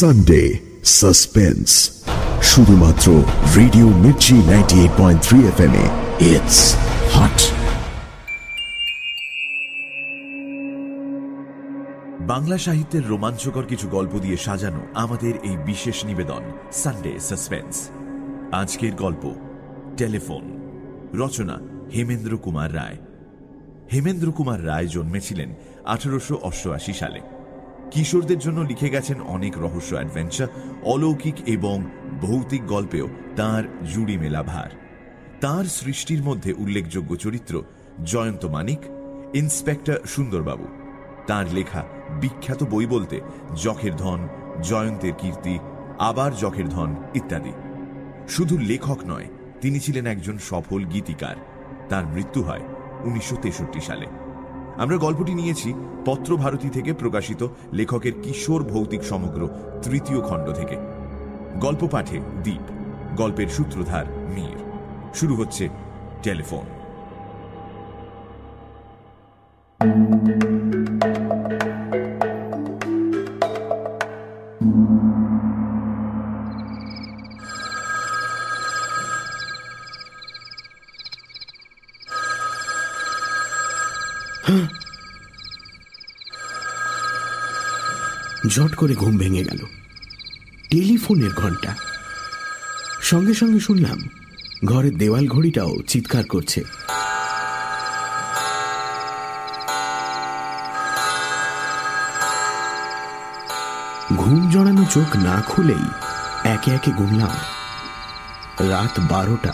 Sunday suspense শুধুমাত্র radio Mirchi ninety eight point three F M it's hot Bangla সাহিত্যের রোমাঞ্চকর কিছু গল্প দিয়ে সাজানো আমাদের এই বিশেষ নিবেদন সানডে সাসপেন্স আজকের গল্প টেলিফোন রচনা, হেমেন্দ্র কুমার রায়। হেমেন্দ্র কুমার রায় জন্মেছিলেন আঠারোশো অষ্টআশি সালে। কিশোরদের জন্য লিখে গেছেন অনেক রহস্য অ্যাডভেঞ্চার অলৌকিক এবং ভৌতিক গল্পেও তার জুড়ি মেলা ভার। তার সৃষ্টির মধ্যে উল্লেখযোগ্য চরিত্র জয়ন্ত মানিক, ইন্সপেক্টর সুন্দরবাবু। তার লেখা বিখ্যাত বই বলতে যখের ধন, জয়ন্তের কীর্তি, আবার যখের ধন ইত্যাদি। শুধু লেখক নয়, তিনি ছিলেন একজন সফল গীতিকার। তার মৃত্যু হয় উনিশশো তেষট্টি সালে। আমরা গল্পটি নিয়েছি পত্রভারতী থেকে প্রকাশিত লেখকের কিশোর ভৌতিক সমগ্র তৃতীয় খণ্ড থেকে। গল্প পাঠে দ্বীপ গল্পের সূত্রধার মীর। শুরু হচ্ছে টেলিফোন। ঝট করে ঘুম ভেঙে গেল। টেলিফোনের ঘণ্টা। সঙ্গে সঙ্গে শুনলাম, ঘরের দেওয়াল ঘড়িটাও চিৎকার করছে। ঘুম জড়ানো চোখ না খুলেই একে একে গুনলাম রাত বারোটা।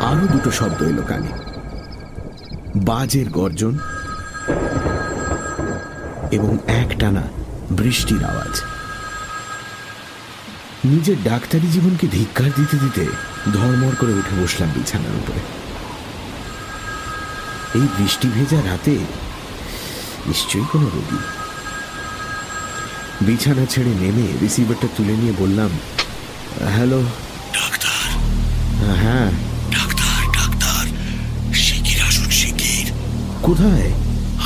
আরও দুটো শব্দ এলো কানে। বাজের গর্জন এবং একটানা বৃষ্টির আওয়াজ। নিজের ডাক্তারি জীবনকে ধিক্কার দিতে দিতে ধর্মর করে উঠে বসলাম বিছানার উপরে। এই বৃষ্টি ভেজা রাতে নিশ্চয়ই কোনো রোগী। বিছানা ছেড়ে নেমে রিসিভারটা তুলে নিয়ে বললাম হ্যালো? ডাক্তার? হ্যাঁ। ডাক্তার? কোথায়?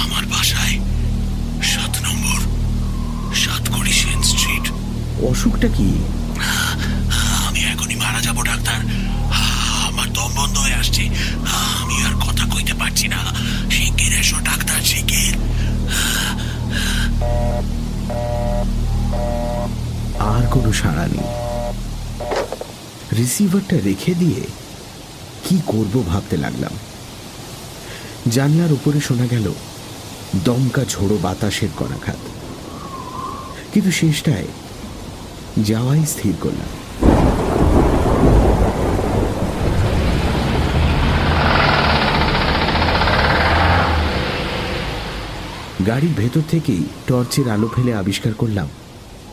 আমার বাসায়। সাত নম্বর সাতকড়ি সেন স্ট্রিট। অসুখটা কি? আমি এখনই মারা যাব ডাক্তার। আমার দম বন্ধ হয়ে আসছে। আমি আর কথা কইতে পারছি না। শিগগির এসো ডাক্তার শিগগির। আর কোনো সাড়া নেই। রিসিভারটা রেখে দিয়ে কি করব ভাবতে লাগলাম। জানলার উপরে শোনা গেল দমকা ঝোড়ো বাতাসের কণাঘাত কিন্তু শেষটায় যাওয়াই স্থির করলাম। গাড়ির ভেতর থেকেই টর্চের আলো ফেলে আবিষ্কার করলাম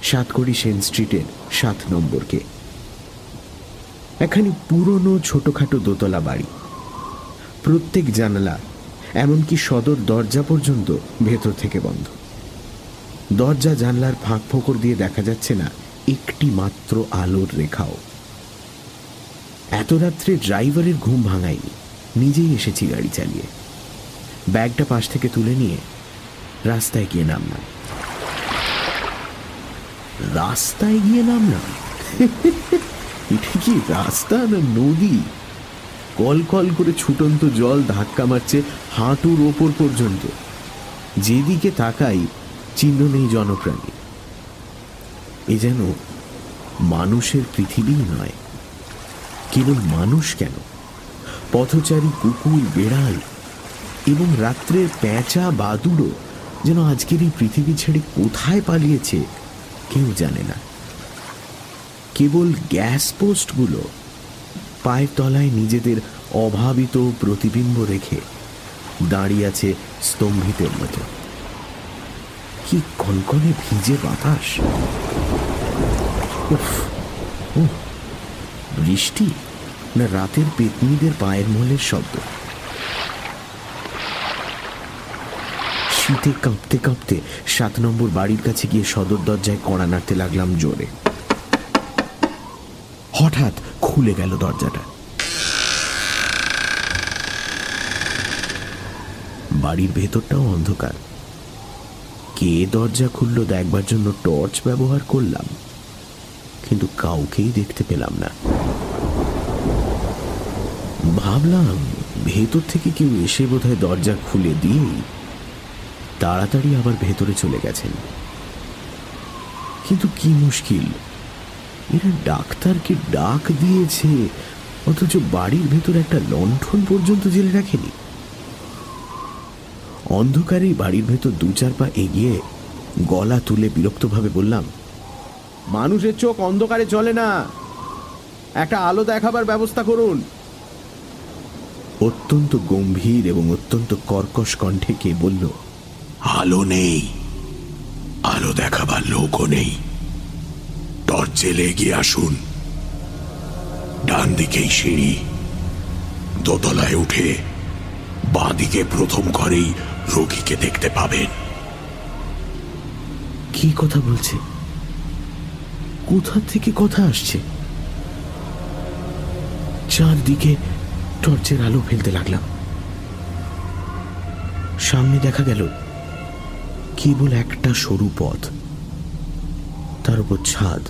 সাতকড়ি সেন স্ট্রিটের সাত নম্বরকে। একখানি পুরনো ছোটখাটো দোতলা বাড়ি। প্রত্যেক জানালা এমনকি সদর দরজা পর্যন্ত ভেতর থেকে বন্ধ। দরজা জানলার ফাঁক ফোকর দিয়ে দেখা যাচ্ছে না একটি মাত্র আলোর রেখাও। এত রাত্রে ড্রাইভারের ঘুম ভাঙায়নি, নিজেই এসেছি গাড়ি চালিয়ে। ব্যাগটা পাশ থেকে তুলে নিয়ে রাস্তায় গিয়ে নামলাম। রাস্তায় গিয়ে নামলাম? এটা কি রাস্তা না নদী? কল কল করে ছুটন্ত জল ধাক্কা মারছে হাঁটুর ওপর পর্যন্ত। যেদিকে তাকাই, চিহ্ন নেই জনপ্রাণী এ যেন মানুষের পৃথিবী নয়, কেবল মানুষ কেন? পথচারী, কুকুর, বেড়াল এবং রাত্রের প্যাঁচা বাদুড়ো যেন আজকের এই পৃথিবী ছেড়ে কোথায় পালিয়েছে, কেউ জানে না। কেবল গ্যাস পোস্টগুলো পায়ের তলায় নিজেদের অভাবিত প্রতিবিম্ব রেখে দাঁড়িয়ে আছে স্তম্ভিতের মতো। কি কনকনে ভিজে বাতাস? বৃষ্টি না রাতের পেতনিদের পায়ের মোলের শব্দ? শীতে কাঁপতে কাঁপতে সাত নম্বর বাড়ির কাছে গিয়ে সদর দরজায় কড়া নাড়তে লাগলাম জোরে। হঠাৎ খুলে গেল দরজাটা। বাড়ির ভেতরটাও অন্ধকার। কে দরজা খুললো দেখবার জন্য টর্চ ব্যবহার করলাম, কিন্তু কাউকেই দেখতে পেলাম না। ভাবলাম, ভেতর থেকে কেউ এসে বোধহয় দরজা খুলে দিয়েই তাড়াতাড়ি আবার ভেতরে চলে গেছেন। কিন্তু কি মুশকিল এরা ডাক্তারকে ডাক দিয়েছে। অথচ বাড়ির ভেতর একটা লণ্ঠন পর্যন্ত জেলে রাখেনি। অন্ধকারেই বাড়ির ভেতর দু চার পা এগিয়ে গলা তুলে বিরক্তভাবে বললাম, মানুষের চোখ অন্ধকারে চলে না। একটা আলো দেখাবার ব্যবস্থা করুন। অত্যন্ত গম্ভীর এবং অত্যন্ত কর্কশ কণ্ঠে কে বলল, আলো নেই। আলো দেখাবার লোকও নেই। টর্চ জেলে এগিয়ে আসুন। ডান দিকেই সিঁড়ি, দোতলায় উঠে বাঁ দিকে প্রথম ঘরেই রোগীকে দেখতে পাবেন। কি কথা বলছে? কোথা থেকে কথা আসছে? চারদিকে টর্চের আলো ফেলতে লাগলাম। সামনে দেখা গেল, কেবল একটা সরু পথ, তার উপর ছাদ।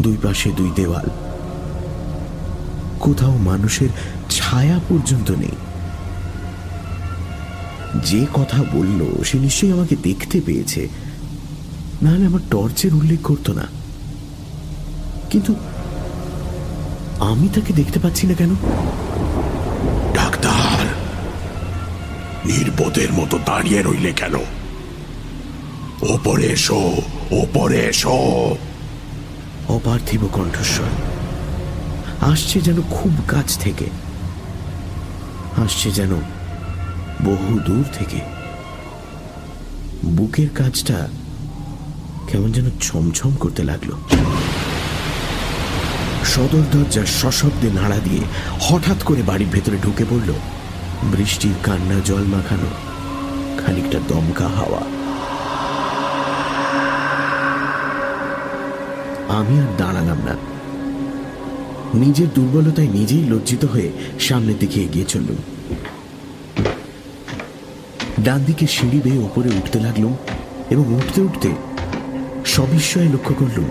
দুই পাশে দুই দেওয়াল। কোথাও মানুষের ছায়া পর্যন্ত নেই। যে কথা বলল, সে নিশ্চয়ই আমাকে দেখতে পেয়েছে। নাহলে আমার টর্চের উল্লেখ করতো না। কিন্তু আমি তাকে দেখতে পাচ্ছি না কেন? ডাক্তার, নির্বোধের মতো দাঁড়িয়ে রইলে কেন? ওপরে এসো ওপরে এসো। অপার্থিব কণ্ঠস্বর। আসছে যেন খুব কাছ থেকে। আসছে যেন বহু দূর থেকে। বুকের কাজটা কেমন যেন ছমছম করতে লাগল। সদর দরজা সশব্দে নাড়া দিয়ে হঠাৎ করে বাড়ির ভেতরে ঢুকে পড়ল। বৃষ্টির কান্না জল মাখানো, খানিকটা দমকা হাওয়া। আমি আর দাঁড়ালাম না। নিজের দুর্বলতায় নিজেই লজ্জিত হয়ে সামনের দিকে এগিয়ে চললুম। ডান দিকে সিঁড়ি বেয়ে ওপরে উঠতে লাগলুম এবং উঠতে উঠতে সবিস্ময়ে লক্ষ্য করলুম,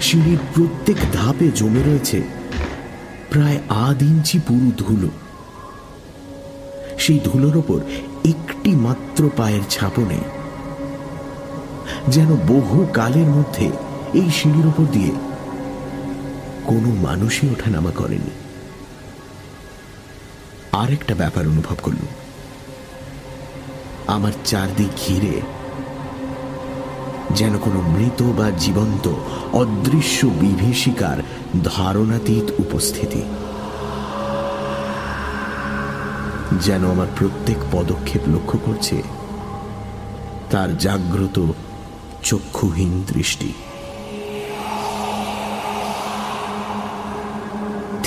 সিঁড়ির প্রত্যেক ধাপে জমে রয়েছে প্রায় আধ ইঞ্চি পুরু ধুলো। সেই ধুলোর ওপর একটি মাত্র পায়ের ছাপনে যেন বহু কালের মধ্যে এই সিঁড়ির ওপর দিয়ে কোনো মানুষই ওঠানামা করেনি। আরেকটা ব্যাপার অনুভব করল আমার চারদিক ঘিরে যেন কোনো মৃত বা জীবন্ত, অদৃশ্য বিভীষিকার ধারণাতীত উপস্থিতি। যেন আমার প্রত্যেক পদক্ষেপ লক্ষ্য করছে তার জাগ্রত, চক্ষুহীন দৃষ্টি।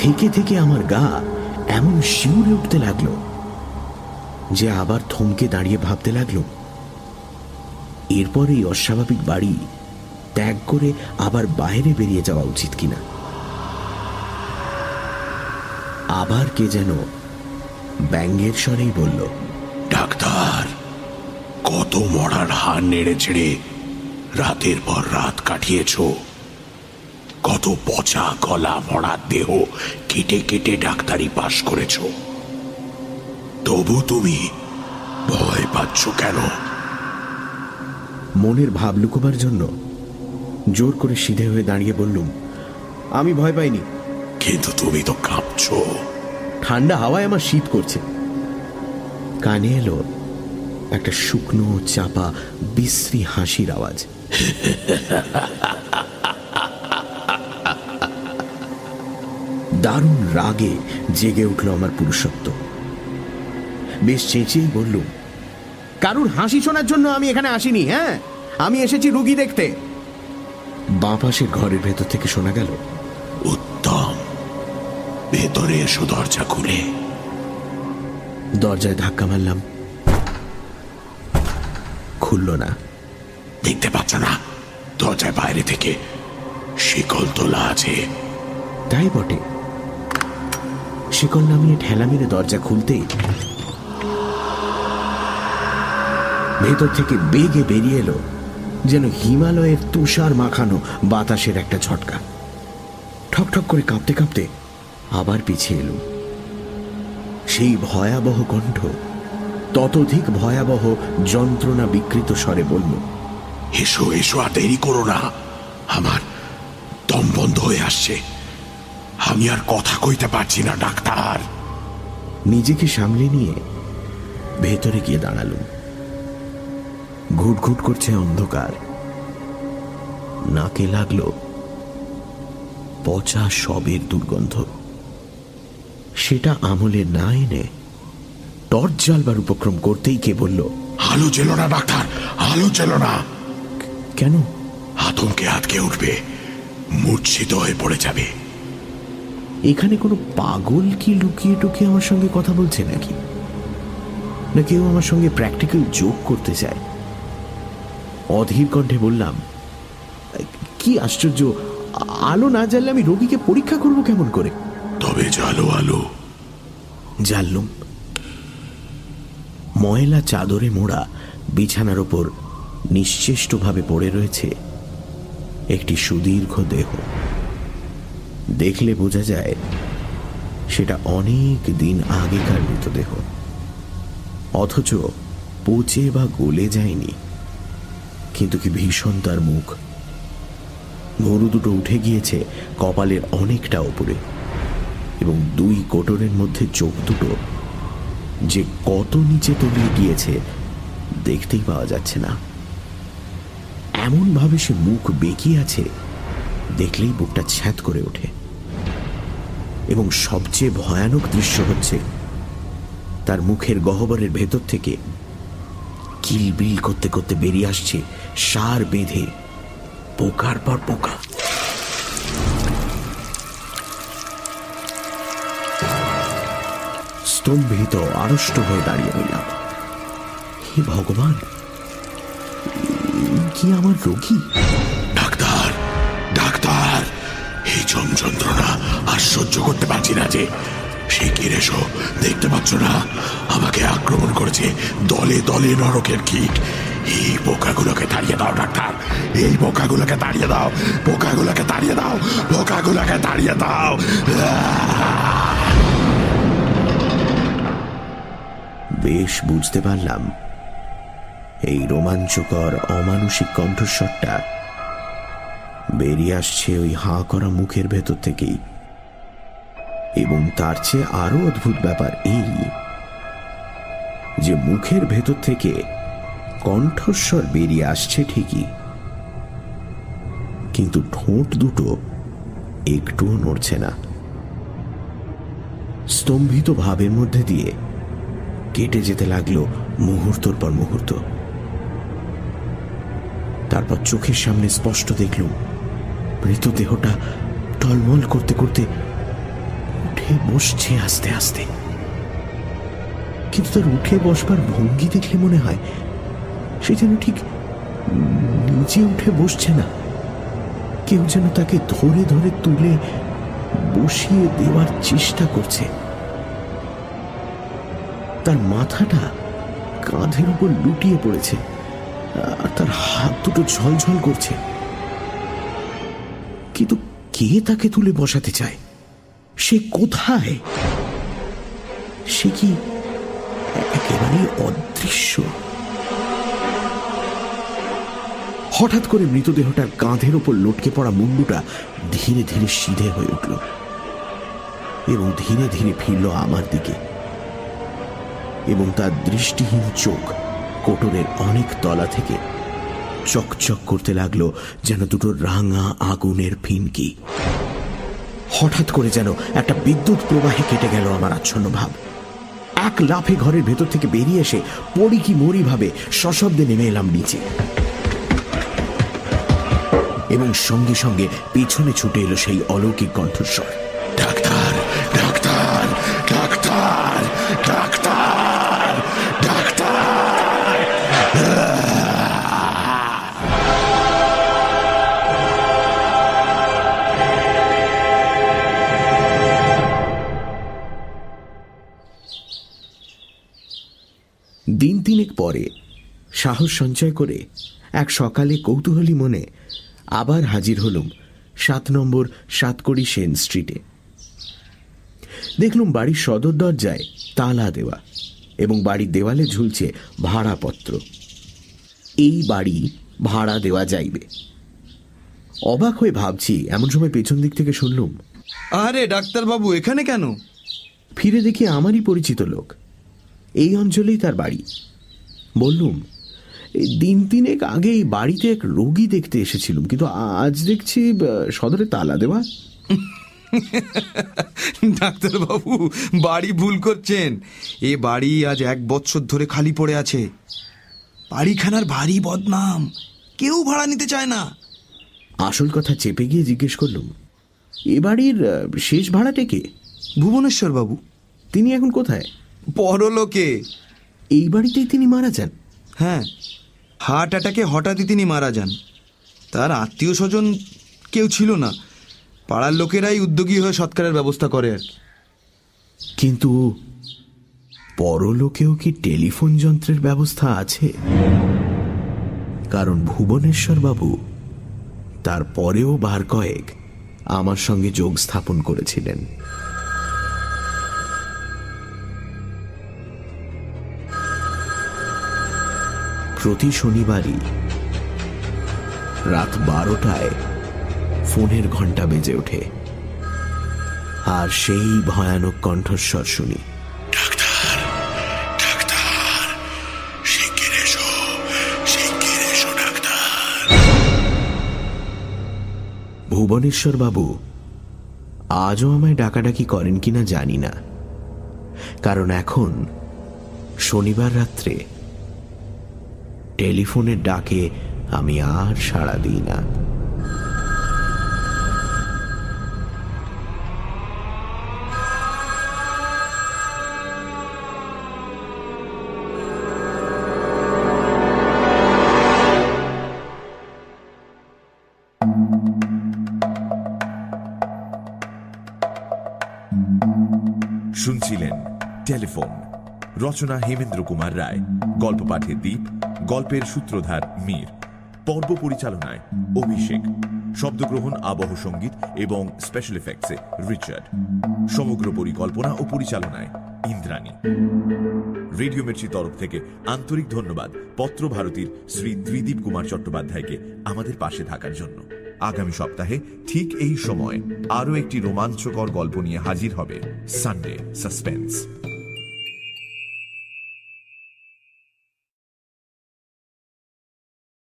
থেকে থেকে আমার গা এমন শিউরে উঠতে লাগল যে আবার থমকে দাঁড়িয়ে ভাবতে লাগল। এরপর এই অস্বাভাবিক বাড়ি ত্যাগ করে আবার বাইরে বেরিয়ে যাওয়া উচিত কিনা। আবার কে যেন ব্যঙ্গের স্বরেই বলল, ডাক্তার, কত মরার হার নেড়ে ছেড়ে রাতের পর রাত কাটিয়েছ। কত পচা গলা মরার দেহ কেটে কেটে ডাক্তারি পাশ করেছ। তবু তুমি ভয় পাচ্ছ কেন? মনের ভাব লুকোবার জন্য জোর করে সিধে হয়ে দাঁড়িয়ে বললুম আমি ভয় পাইনি। কিন্তু তুমি তো কাঁপছো। ঠান্ডা হাওয়ায় আমার শীত করছে। কানে এলো একটা শুকনো চাপা বিশ্রী হাসির আওয়াজ। দারুণ রাগে জেগে উঠল আমার পুরুষত্ব। বেশ চেঁচিয়ে বলল কারুর হাসি শোনার জন্য আমি এখানে আসিনি হ্যাঁ? আমি এসেছি রুগী দেখতে। বাঁ পাশের ঘরের ভেতর থেকে শোনা গেল উত্তম ভেতরে এসো দরজা খুলে। দরজায় ধাক্কা মারলাম। খুলল না। দেখতে পাচ্ছ না দরজায় বাইরে থেকে শিকল তোলা আছে। তাই বটে। শিকল নামিয়ে ঠেলা মেরে দরজা খুলতেই ভেতর থেকে বেগে বেরিয়ে এলো যেন হিমালয়ের তুষার মাখানো বাতাসের একটা ঝটকা। ঠক ঠক করে কাঁপতে কাঁপতে আবার পিছিয়ে এলো। সেই ভয়াবহ কণ্ঠ, ততোধিক ভয়াবহ যন্ত্রণা বিকৃত স্বরে বলল, এসো এসো, আর দেরি করো না। আমার দম বন্ধ হয়ে আসছে। আমি আর কথা কইতে পারছি না ডাক্তার। নিজেকে সামলে নিয়ে ভেতরে গিয়ে দাঁড়ালুম। ঘুটঘুট করছে অন্ধকার। নাকে লাগল পচা সবের দুর্গন্ধ। সেটা আমলে না এনে টর্চ জ্বালবার উপক্রম করতেই কে বলল আলো চেলো না ডাক্তার আলো চেলো না। কেন? আতঙ্কে আটকে উঠবে মূর্ছিত হয়ে পড়ে যাবে। এখানে কোনো পাগল কি লুকিয়ে টুকিয়ে আমার সঙ্গে কথা বলছে নাকি? না কেউ আমার সঙ্গে প্র্যাকটিক্যাল যোগ করতে চায়? অধীর কণ্ঠে বললাম কি আশ্চর্য! আলো না জ্বাললে আমি রোগীকে পরীক্ষা করব কেমন করে? তবে জালো আলো। জানলুম ময়লা চাদরে মোড়া বিছানার ওপর নিশ্চেষ্টভাবে পড়ে রয়েছে একটি সুদীর্ঘ দেহ। দেখলে বোঝা যায় সেটা অনেক দিন আগেকার মৃতদেহ অথচ পচে বা গলে যায়নি। কিন্তু কি ভীষণ তার মুখ। গরু দুটো উঠে গিয়েছে কপালের অনেকটা ওপরে এবং দুই কোটরের মধ্যে চোখ দুটো যে কত নিচে তলিয়ে গিয়েছে দেখতেই পাওয়া যাচ্ছে না। এমনভাবে সে মুখ বেঁকিয়ে আছে, দেখলেই বুকটা ছ্যাঁত করে ওঠে। এবং সবচেয়ে ভয়ানক দৃশ্য হচ্ছে তার মুখের গহ্বরের ভেতর থেকে কিলবিল করতে করতে বেরিয়ে আসছে সার বেঁধে পোকার পর পোকা। স্তম্ভিত আড়ষ্ট হয়ে দাঁড়িয়ে রইলাম। হে ভগবান, কি আমার রোগী? Doctor doctor! এই যন্ত্রণা, আর সহ্য করতে পারছি না যে শিগগির এসো দেখতে পাচ্ছ না? আমাকে আক্রমণ করেছে দলে দলে নরকের কীট। এই পোকাগুলোকে তাড়িয়ে দাও, ডাক্তার। এই পোকাগুলোকে তাড়িয়ে দাও, পোকাগুলোকে তাড়িয়ে দাও, পোকাগুলোকে তাড়িয়ে দাও। বেশ বুঝতে পারলাম। এই রোমাঞ্চকর, অমানসিক কণ্ঠস্বরটা বেরিয়ে আসছে ওই হাঁ করা মুখের ভেতর থেকেই। এবং তার চেয়ে আরও অদ্ভুত ব্যাপার এই যে মুখের ভেতর থেকে কণ্ঠস্বর বেরিয়ে আসছে ঠিকই। কিন্তু ঠোঁট দুটো একটুও নড়ছে না। স্তম্ভিত ভাবের মধ্যে দিয়ে কেটে যেতে লাগল মুহূর্তর পর মুহূর্ত। তারপর চোখের সামনে স্পষ্ট দেখলুম মৃতদেহটা টলমল করতে করতে উঠে বসছে আস্তে আস্তে। কিন্তু তার উঠে বসবার ভঙ্গি দেখলে মনে হয় সে যেন ঠিক নিচে উঠে বসছে না। কেউ যেন তাকে ধরে ধরে তুলে বসিয়ে দেওয়ার চেষ্টা করছে। তার মাথাটা কাঁধের উপর লুটিয়ে পড়েছে, আর তার হাত দুটো ঝলঝল করছে। কিন্তু কে তাকে তুলে বসাতে চায়? সে কোথায়? সে কি একেবারে অদৃশ্য? হঠাৎ করে মৃতদেহটার কাঁধের ওপর লটকে পড়া মুন্ডুটা ধীরে ধীরে সিধে হয়ে উঠল এবং ধীরে ধীরে ফিরল আমার দিকে এবং তার দৃষ্টিহীন চোখ কোটরের অনেক তলা থেকে চকচক করতে লাগল যেন দুটো রাঙা আগুনের ফিনকি। হঠাৎ করে যেন একটা বিদ্যুৎ প্রবাহে কেটে গেল আমার আচ্ছন্ন ভাব। এক লাফে ঘরের ভেতর থেকে বেরিয়ে এসে পড়ি কি মরি ভাবে সশব্দে নেমে এলাম নিচে। এবং সঙ্গে সঙ্গে পেছনে ছুটে এলো সেই অলৌকিক কণ্ঠস্বর। ডাক্তার! পরে সাহস সঞ্চয় করে এক সকালে কৌতূহলী মনে আবার হাজির হলুম সাত নম্বর সাতকড়ি সেন স্ট্রিটে। দেখলুম বাড়ির সদর দরজায় তালা দেওয়া এবং বাড়ির দেওয়ালে ঝুলছে ভাড়াপত্র। এই বাড়ি ভাড়া দেওয়া যাইবে। অবাক হয়ে ভাবছি এমন সময় পেছন দিক থেকে শুনলুম আরে ডাক্তারবাবু এখানে কেন? ফিরে দেখি আমারই পরিচিত লোক। এই অঞ্চলেই তার বাড়ি। বললুম এই দিন তিনেক আগে এই বাড়িতে এক রোগী দেখতে এসেছিলুম কিন্তু আজ দেখছি সদরে তালা দেওয়া। ডাক্তারবাবু বাড়ি ভুল করছেন। এ বাড়ি আজ এক বছর ধরে খালি পড়ে আছে। বাড়িখানার ভারী বদনাম কেউ ভাড়া নিতে চায় না। আসল কথা চেপে গিয়ে জিজ্ঞেস করলুম এ বাড়ির শেষ ভাড়াটে কে? ভুবনেশ্বর বাবু তিনি এখন কোথায়? পরলোকে। এই বাড়িতেই তিনি মারা যান? হ্যাঁ হার্ট অ্যাটাকে হঠাৎই তিনি মারা যান। তার আত্মীয় স্বজন কেউ ছিল না। পাড়ার লোকেরাই উদ্যোগী হয়ে সৎকারের ব্যবস্থা করে আর কিন্তু পরলোকেও কি টেলিফোন যন্ত্রের ব্যবস্থা আছে? কারণ ভুবনেশ্বর বাবু তার পরেও বার কয়েক আমার সঙ্গে যোগ স্থাপন করেছিলেন। প্রতি শনিবারই রাত বারোটায় ফোনের ঘণ্টা বেজে ওঠে। আর সেই ভয়ানক কণ্ঠস্বর শুনি। ভুবনেশ্বর বাবু আজও আমায় ডাকাডাকি করেন কিনা জানি না। কারণ এখন শনিবার রাত্রে টেলিফোনের ডাকে আমি আর সাড়া দিই না। রচনা হেমেন্দ্র কুমার রায়। গল্প পাঠে দ্বীপ গল্পের সূত্রধার মীর। পর্ব পরিচালনায় অভিষেক। শব্দগ্রহণ আবহ সংগীত এবং স্পেশাল এফেক্টসে রিচার্ড। সমগ্র পরিকল্পনা ও পরিচালনায় ইন্দ্রাণী। রেডিও মির্চির তরফ থেকে আন্তরিক ধন্যবাদ পত্র ভারতীর শ্রী ত্রিদীপ কুমার চট্টোপাধ্যায়কে আমাদের পাশে থাকার জন্য। আগামী সপ্তাহে ঠিক এই সময় আরও একটি রোমাঞ্চকর গল্প নিয়ে হাজির হবে সানডে সাসপেন্স